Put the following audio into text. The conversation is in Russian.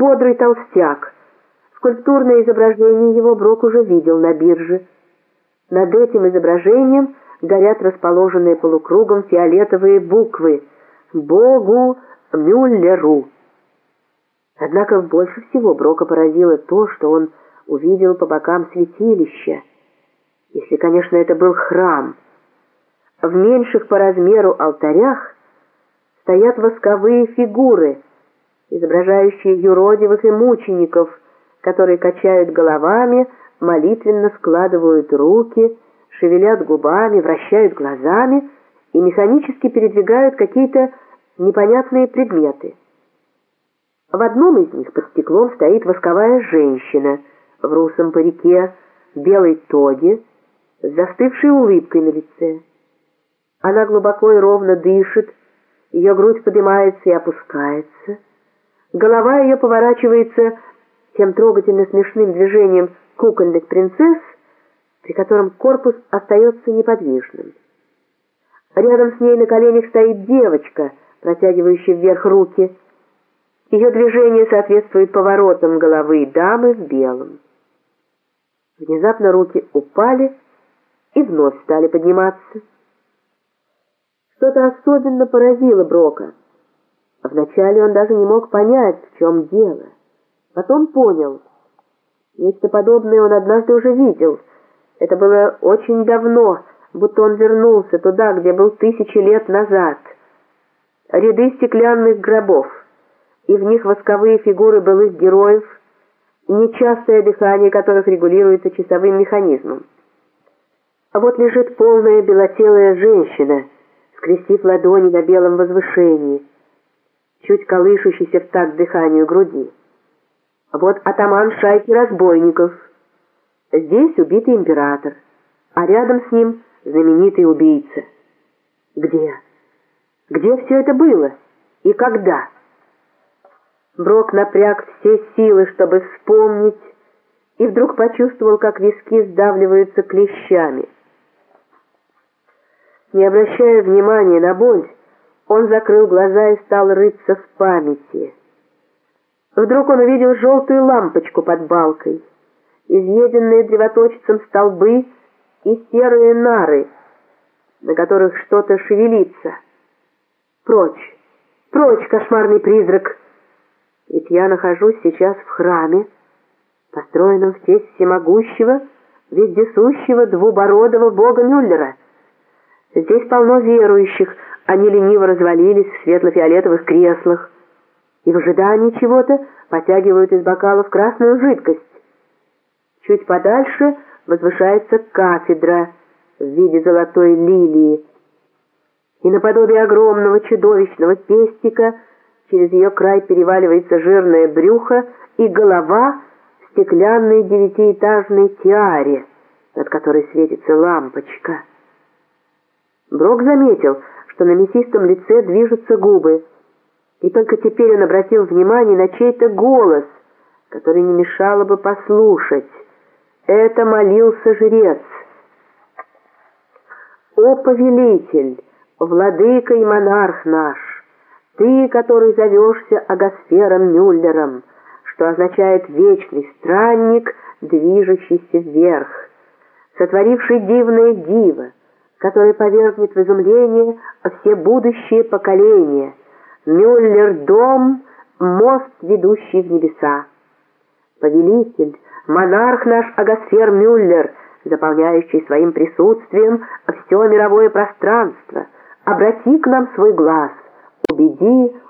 бодрый толстяк. Скульптурное изображение его Брок уже видел на бирже. Над этим изображением горят расположенные полукругом фиолетовые буквы «Богу Мюллеру». Однако больше всего Брока поразило то, что он увидел по бокам святилища, если, конечно, это был храм. В меньших по размеру алтарях стоят восковые фигуры, изображающие юродивых и мучеников, которые качают головами, молитвенно складывают руки, шевелят губами, вращают глазами и механически передвигают какие-то непонятные предметы. В одном из них под стеклом стоит восковая женщина в русом парике, в белой тоге, с застывшей улыбкой на лице. Она глубоко и ровно дышит, ее грудь поднимается и опускается, голова ее поворачивается тем трогательно смешным движением кукольных принцесс, при котором корпус остается неподвижным. Рядом с ней на коленях стоит девочка, протягивающая вверх руки. Ее движение соответствует поворотам головы дамы в белом. Внезапно руки упали и вновь стали подниматься. Что-то особенно поразило Брока. Вначале он даже не мог понять, в чем дело. Потом понял. Нечто подобное он однажды уже видел. Это было очень давно, будто он вернулся туда, где был тысячи лет назад. Ряды стеклянных гробов, и в них восковые фигуры былых героев, нечастое дыхание которых регулируется часовым механизмом. А вот лежит полная белотелая женщина, скрестив ладони на белом возвышении, чуть колышущийся в такт дыханию груди. Вот атаман шайки разбойников. Здесь убитый император, а рядом с ним знаменитый убийца. Где? Где все это было? И когда? Брок напряг все силы, чтобы вспомнить, и вдруг почувствовал, как виски сдавливаются клещами. Не обращая внимания на боль, он закрыл глаза и стал рыться в памяти. Вдруг он увидел желтую лампочку под балкой, изъеденные древоточцем столбы и серые нары, на которых что-то шевелится. Прочь, прочь, кошмарный призрак! Ведь я нахожусь сейчас в храме, построенном в честь всемогущего, вездесущего двубородого бога Мюллера. Здесь полно верующих, они лениво развалились в светло-фиолетовых креслах и в ожидании чего-то потягивают из бокалов красную жидкость. Чуть подальше возвышается кафедра в виде золотой лилии, и наподобие огромного чудовищного пестика через ее край переваливается жирное брюхо и голова в стеклянной девятиэтажной тиаре, над которой светится лампочка. Брок заметил, что на мясистом лице движутся губы, и только теперь он обратил внимание на чей-то голос, который не мешало бы послушать. Это молился жрец. «О, повелитель, владыка и монарх наш, ты, который зовешься Агасфером Мюллером, что означает «вечный странник, движущийся вверх», сотворивший дивное диво, который повергнет в изумление все будущие поколения. Мюллер-дом — мост, ведущий в небеса. Повелитель, монарх наш Агасфер Мюллер, заполняющий своим присутствием все мировое пространство, обрати к нам свой глаз, убеди,